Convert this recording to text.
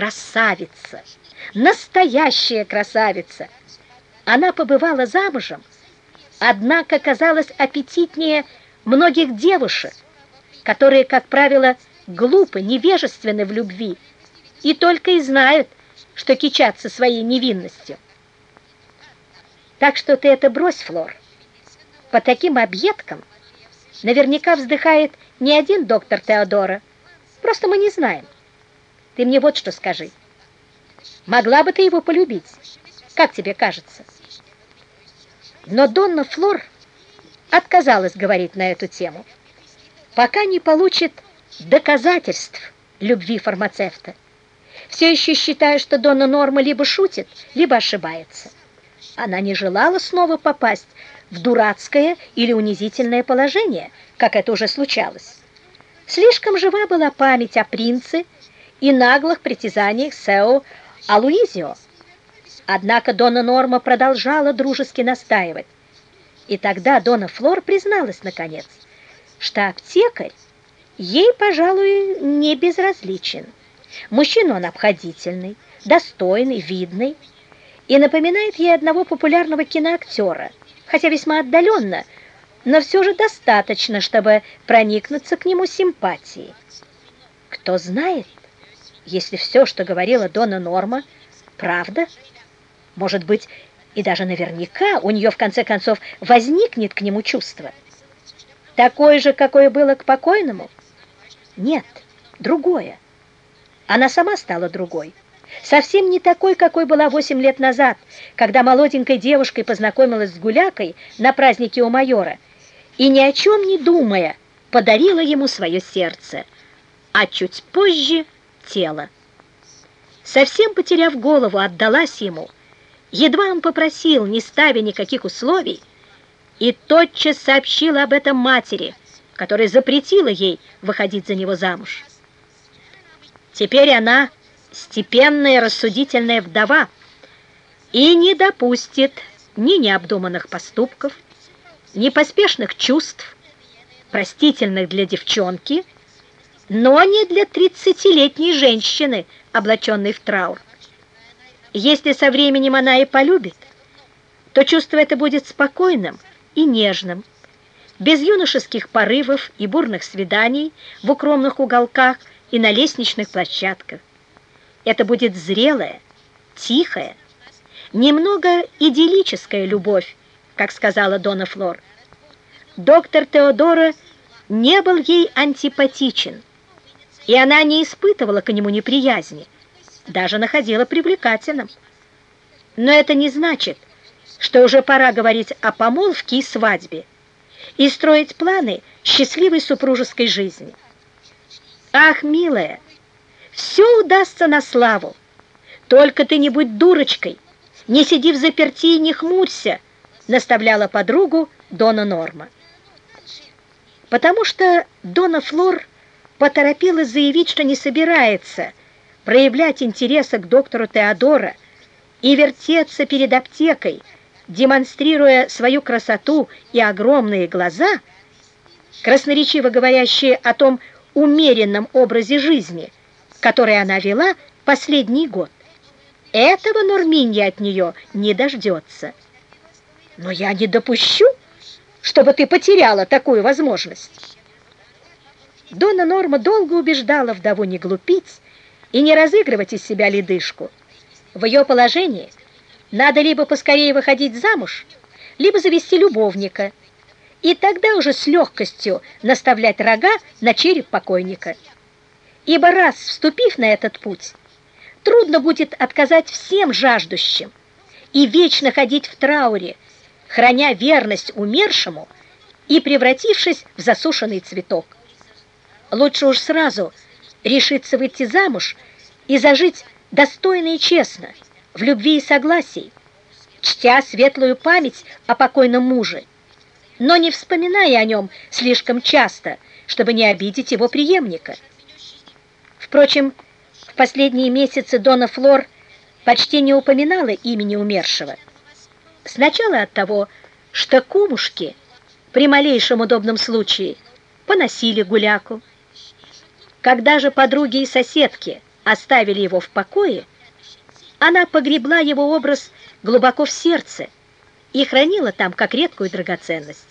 красавица, настоящая красавица. Она побывала замужем, однако казалась аппетитнее многих девушек, которые, как правило, глупы, невежественны в любви и только и знают, что кичатся своей невинностью. Так что ты это брось, Флор. По таким объедкам наверняка вздыхает не один доктор Теодора. Просто мы не знаем. Ты мне вот что скажи. Могла бы ты его полюбить? Как тебе кажется? Но Донна Флор отказалась говорить на эту тему, пока не получит доказательств любви фармацевта, все еще считая, что Донна Норма либо шутит, либо ошибается. Она не желала снова попасть в дурацкое или унизительное положение, как это уже случалось. Слишком жива была память о принце и наглых притязаниях Сео Алуизио. Однако Дона Норма продолжала дружески настаивать. И тогда Дона Флор призналась, наконец, что аптекарь ей, пожалуй, не безразличен. Мужчина он обходительный, достойный, видный и напоминает ей одного популярного киноактера, хотя весьма отдаленно – но все же достаточно, чтобы проникнуться к нему симпатией. Кто знает, если все, что говорила Дона Норма, правда, может быть, и даже наверняка у нее в конце концов возникнет к нему чувство. Такое же, какое было к покойному? Нет, другое. Она сама стала другой. Совсем не такой, какой была восемь лет назад, когда молоденькой девушкой познакомилась с гулякой на празднике у майора – и ни о чем не думая подарила ему свое сердце, а чуть позже тело. Совсем потеряв голову, отдалась ему, едва он попросил, не ставя никаких условий, и тотчас сообщила об этом матери, которая запретила ей выходить за него замуж. Теперь она степенная рассудительная вдова и не допустит ни необдуманных поступков, непоспешных чувств, простительных для девчонки, но не для тридцатилетней женщины, облаченной в траур. Если со временем она и полюбит, то чувство это будет спокойным и нежным, без юношеских порывов и бурных свиданий в укромных уголках и на лестничных площадках. Это будет зрелая, тихая, немного идиллическая любовь, как сказала Дона Флор. Доктор Теодора не был ей антипатичен, и она не испытывала к нему неприязни, даже находила привлекательным. Но это не значит, что уже пора говорить о помолвке и свадьбе и строить планы счастливой супружеской жизни. Ах, милая, все удастся на славу, только ты не будь дурочкой, не сиди в заперти и не хмурься, наставляла подругу Дона Норма. Потому что Дона Флор поторопилась заявить, что не собирается проявлять интереса к доктору Теодора и вертеться перед аптекой, демонстрируя свою красоту и огромные глаза, красноречиво говорящие о том умеренном образе жизни, который она вела последний год. Этого Нурминья от нее не дождется. Но я не допущу, чтобы ты потеряла такую возможность. Дона Норма долго убеждала вдову не глупить и не разыгрывать из себя ледышку. В ее положении надо либо поскорее выходить замуж, либо завести любовника, и тогда уже с легкостью наставлять рога на череп покойника. Ибо раз вступив на этот путь, трудно будет отказать всем жаждущим и вечно ходить в трауре, храня верность умершему и превратившись в засушенный цветок. Лучше уж сразу решиться выйти замуж и зажить достойно и честно, в любви и согласии, чтя светлую память о покойном муже, но не вспоминая о нем слишком часто, чтобы не обидеть его преемника. Впрочем, в последние месяцы Дона Флор почти не упоминала имени умершего. Сначала от того, что кумушки при малейшем удобном случае поносили гуляку. Когда же подруги и соседки оставили его в покое, она погребла его образ глубоко в сердце и хранила там как редкую драгоценность.